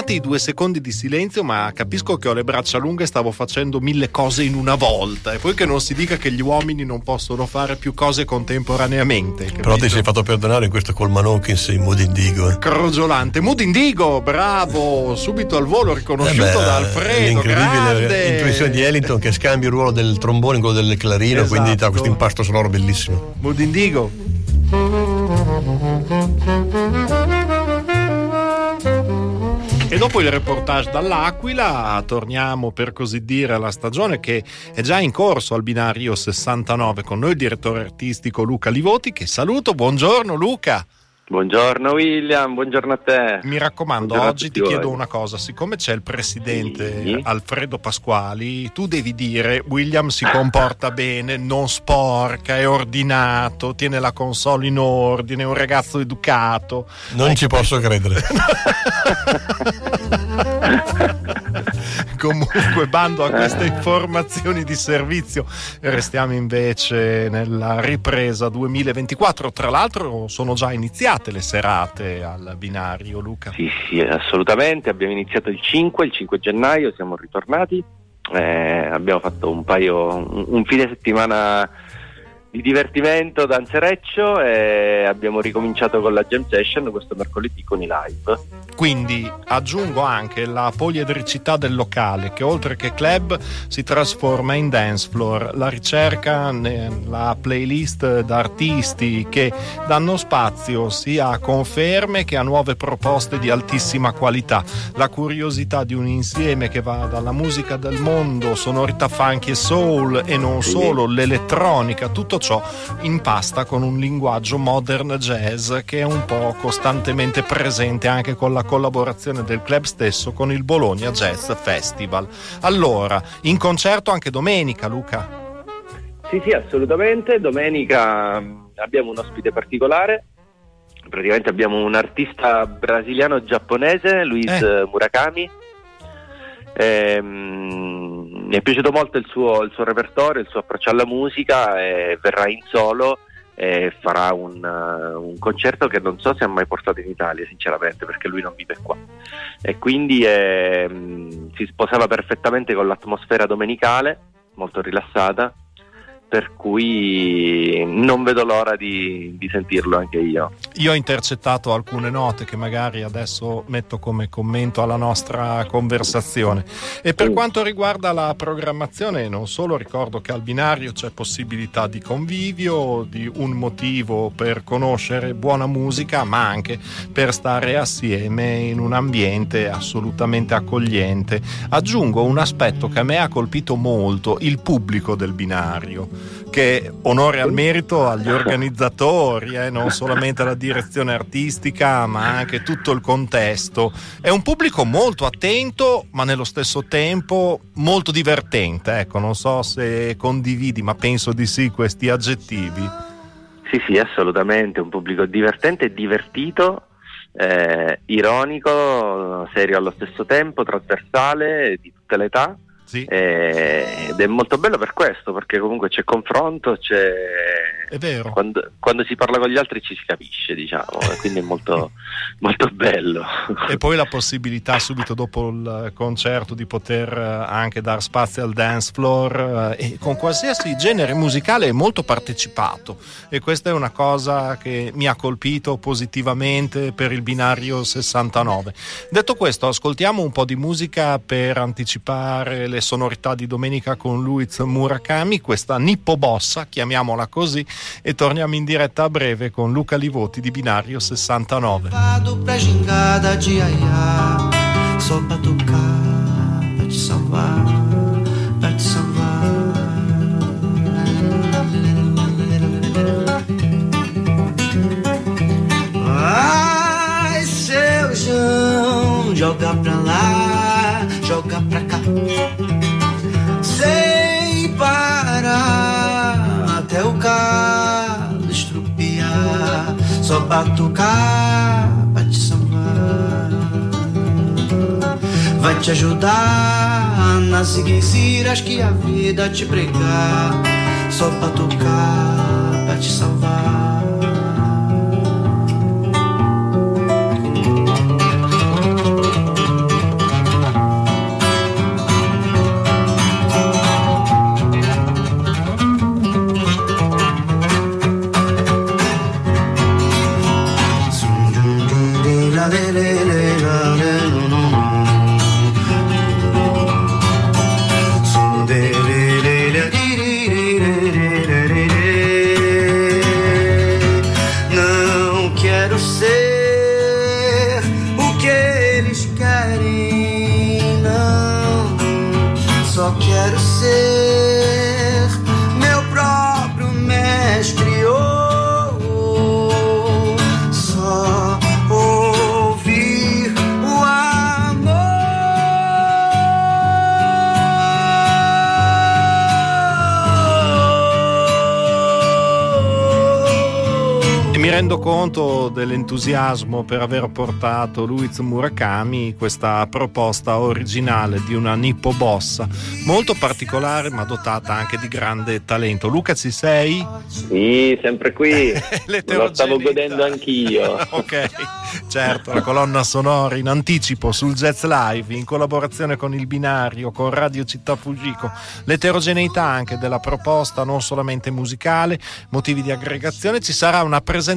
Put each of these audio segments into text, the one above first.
Perdonate i due secondi di silenzio, ma capisco che ho le braccia lunghe e stavo facendo mille cose in una volta. E poi che non si dica che gli uomini non possono fare più cose contemporaneamente. Capito? Però ti sei fatto perdonare in questo col Manokins in Mood Indigo. Eh. Crogiolante. Mood Indigo, bravo! Subito al volo riconosciuto Eh beh, da Alfredo. L'incredibile Grande. intuizione di Ellington che scambia il ruolo del trombone con quello del clarino, Esatto. quindi dà questo impasto sonoro bellissimo. Mood Indigo. Dopo il reportage dall'Aquila torniamo per così dire alla stagione che è già in corso al binario 69 con noi il direttore artistico Luca Livoti che saluto, buongiorno Luca. Buongiorno William, buongiorno a te. Mi raccomando, Buongiorno oggi ti chiedo una cosa, siccome c'è il presidente Sì. Alfredo Pasquali, tu devi dire William si comporta bene, non sporca, è ordinato, tiene la console in ordine, è un ragazzo educato. Non ci posso credere. Comunque bando a queste informazioni di servizio restiamo invece nella ripresa 2024. Tra l'altro sono già iniziate le serate al binario, Luca. Sì, sì, assolutamente. Abbiamo iniziato il 5, il 5 gennaio, siamo ritornati. Eh, abbiamo fatto un paio, un, un fine settimana di divertimento, danzereccio e abbiamo ricominciato con la jam session questo mercoledì con i live. Quindi aggiungo anche la poliedricità del locale che oltre che club si trasforma in dance floor, la ricerca nella playlist d'artisti che danno spazio sia a conferme che a nuove proposte di altissima qualità, la curiosità di un insieme che va dalla musica del mondo, sonorità funky e soul e non Sì. solo l'elettronica, tutto ciò impasta con un linguaggio modern jazz che è un po' costantemente presente anche con la collaborazione del club stesso con il Bologna Jazz Festival. Allora, in concerto anche domenica, Luca. Sì, sì, assolutamente. Domenica mh, abbiamo un ospite particolare. Praticamente abbiamo un artista brasiliano-giapponese, Luis Eh. Murakami. Ehm, mi è piaciuto molto il suo, il suo repertorio, il suo approccio alla musica e verrà in solo e farà un, eh, un concerto che non so se ha mai portato in Italia, sinceramente, perché lui non vive qua. E quindi ehm, si sposava perfettamente con l'atmosfera domenicale, molto rilassata, per cui non vedo l'ora di, di sentirlo anche io. Io ho intercettato alcune note che magari adesso metto come commento alla nostra conversazione. E per quanto riguarda la programmazione, non solo ricordo che al binario c'è possibilità di convivio, di un motivo per conoscere buona musica, ma anche per stare assieme in un ambiente assolutamente accogliente. Aggiungo un aspetto che a me ha colpito molto, il pubblico del binario che onore al merito agli organizzatori, eh, non solamente alla direzione artistica, ma anche tutto il contesto. È un pubblico molto attento, ma nello stesso tempo molto divertente. Ecco, non so se condividi, ma penso di sì questi aggettivi. Sì, sì, assolutamente, un pubblico divertente e divertito, eh, ironico, serio allo stesso tempo, trasversale, di tutte le età. Sì, eh, ed è molto bello per questo, perché comunque c'è confronto, c'è... è vero. Quando, quando si parla con gli altri ci si capisce, diciamo, e quindi è molto, molto bello. E poi la possibilità subito dopo il concerto di poter eh, anche dar spazio al dance floor eh, e con qualsiasi genere musicale è molto partecipato e questa è una cosa che mi ha colpito positivamente per il binario 69. Detto questo, ascoltiamo un po' di musica per anticipare le sonorità di domenica con Luiz Murakami, questa Nippo Bossa, chiamiamola così, e torniamo in diretta a breve con Luca Livoti di binario 69. Levado pra gingada de aiá Só pra tocar, pra te salvar Pra Ai, seu João Joga pra lá, joga pra cá Só pra tocar, pra te salvar. Vai te ajudar nas seguinciras que a vida te pregar. Só pra tocar, pra te salvar Não quero ser o que eles querem, não. Só quero ser meu próprio mestre. Mi rendo conto dell'entusiasmo per aver portato Luiz Murakami questa proposta originale di una Nippo Bossa, molto particolare ma dotata anche di grande talento. Luca ci sei? Sì, sempre qui. Lo stavo godendo anch'io. ok, certo, la colonna sonora in anticipo sul Jazz Live in collaborazione con il binario, con Radio Città Fugico. L'eterogeneità anche della proposta, non solamente musicale, motivi di aggregazione. Ci sarà una presentazione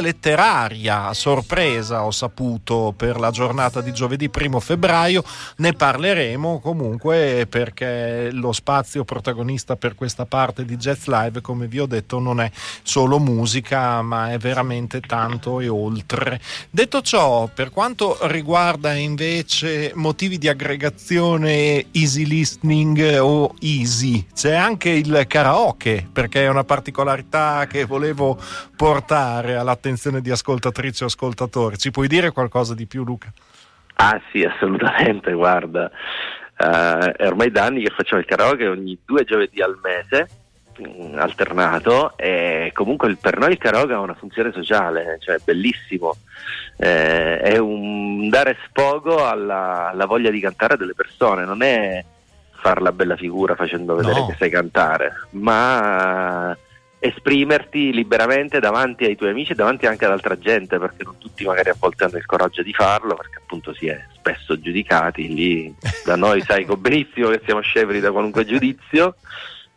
letteraria a sorpresa, ho saputo, per la giornata di giovedì 1 febbraio. Ne parleremo comunque perché lo spazio protagonista per questa parte di Jazz Live, come vi ho detto, non è solo musica, ma è veramente tanto e oltre. Detto ciò, per quanto riguarda invece motivi di aggregazione easy listening o easy, c'è anche il karaoke, perché è una particolarità che volevo portare all'attenzione di ascoltatrici e ascoltatori. Ci puoi dire qualcosa di più, Luca? Ah sì, assolutamente, guarda. Eh, è ormai da anni che facciamo il karaoke ogni due giovedì al mese, mm, alternato, e comunque il- per noi il karaoke ha una funzione sociale, cioè è bellissimo. Eh, è un dare sfogo alla, alla voglia di cantare delle persone, non è far la bella figura facendo vedere No. che sai cantare, ma esprimerti liberamente davanti ai tuoi amici e davanti anche ad altra gente, perché non tutti magari a volte hanno il coraggio di farlo, perché appunto si è spesso giudicati lì. Da noi sai benissimo che siamo scevri da qualunque giudizio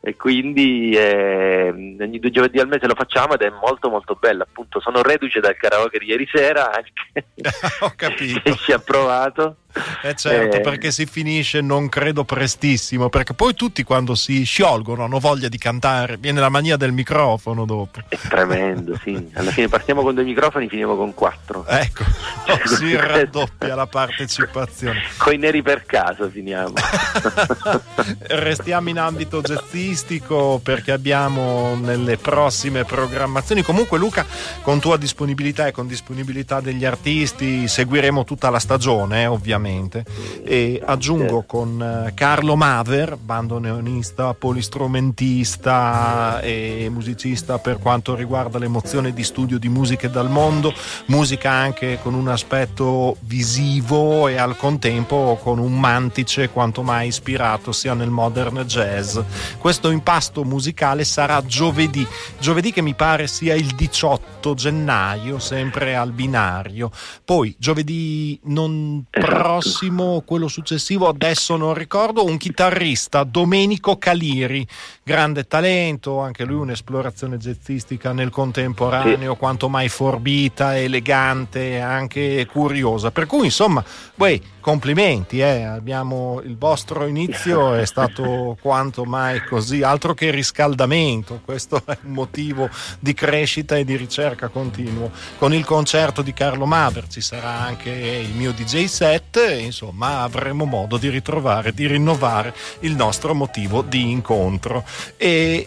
e quindi eh, ogni due giovedì al mese lo facciamo ed è molto molto bello appunto sono reduce dal karaoke di ieri sera anche Ho capito. che ci ha provato Eh certo, Eh, perché si finisce non credo prestissimo, perché poi tutti quando si sciolgono hanno voglia di cantare, viene la mania del microfono dopo. è tremendo sì alla fine partiamo con due microfoni finiamo con quattro Ecco, si raddoppia la partecipazione. coi neri per caso finiamo Restiamo in ambito jazzistico perché abbiamo nelle prossime programmazioni. Comunque, Luca, con tua disponibilità e con disponibilità degli artisti, seguiremo tutta la stagione, eh, ovviamente. E aggiungo con eh, Carlo Maver, bandoneonista, polistrumentista e musicista per quanto riguarda l'emozione di studio di musiche dal mondo, musica anche con un aspetto visivo e al contempo con un mantice quanto mai ispirato sia nel modern jazz. Questo impasto musicale sarà giovedì, giovedì che mi pare sia il 18 gennaio, sempre al binario. Poi giovedì non Esatto. Prossimo, quello successivo, adesso non ricordo, un chitarrista, Domenico Caliri, grande talento, anche lui un'esplorazione jazzistica nel contemporaneo, quanto mai forbita, elegante, anche curiosa. Per cui insomma, uè, complimenti, eh, abbiamo il vostro inizio è stato quanto mai così, altro che riscaldamento, questo è un motivo di crescita e di ricerca continuo. Con il concerto di Carlo Maver ci sarà anche il mio DJ set, e, insomma avremo modo di ritrovare, di rinnovare il nostro motivo di incontro. E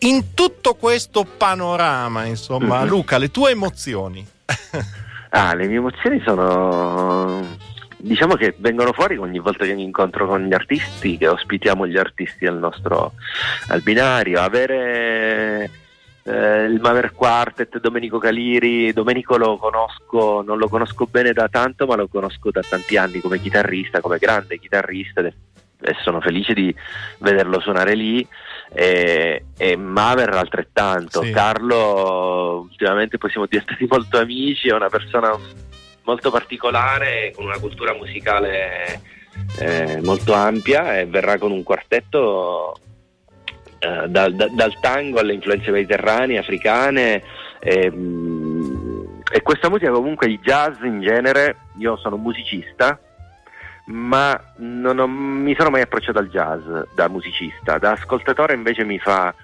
in tutto questo panorama, insomma, Mhm. Luca, le tue emozioni. Ah, le mie emozioni sono. Diciamo che vengono fuori ogni volta che mi incontro con gli artisti, che ospitiamo gli artisti al nostro al binario. Avere eh, il Maver Quartet, Domenico Caliri. Domenico lo conosco, non lo conosco bene da tanto, ma lo conosco da tanti anni come chitarrista, come grande chitarrista. E sono felice di vederlo suonare lì. E, e Maver altrettanto. Sì. Carlo, ultimamente poi siamo diventati molto amici, è una persona molto particolare, con una cultura musicale eh, molto ampia e verrà con un quartetto eh, dal, da- dal tango alle influenze mediterranee, africane, ehm, e questa musica comunque i jazz in genere, io sono musicista, ma non ho, mi sono mai approcciato al jazz da musicista, da ascoltatore invece mi fa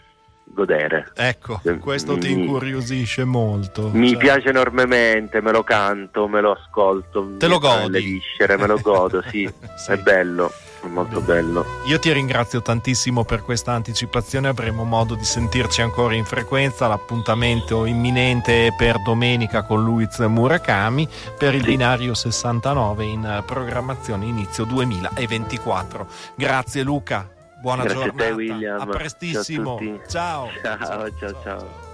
godere. Ecco, questo mi, ti incuriosisce molto. Mi cioè... piace enormemente, me lo canto, me lo ascolto. Te lo godi? Le viscere, me lo godo, sì, sì. è bello molto bello. Io ti ringrazio tantissimo per questa anticipazione, avremo modo di sentirci ancora in frequenza, l'appuntamento imminente è per domenica con Luiz Murakami per il sì. binario 69 in programmazione inizio 2024. Grazie Luca, buona Grazie giornata. A te William. A prestissimo. Ciao. ciao. ciao. ciao. ciao. ciao.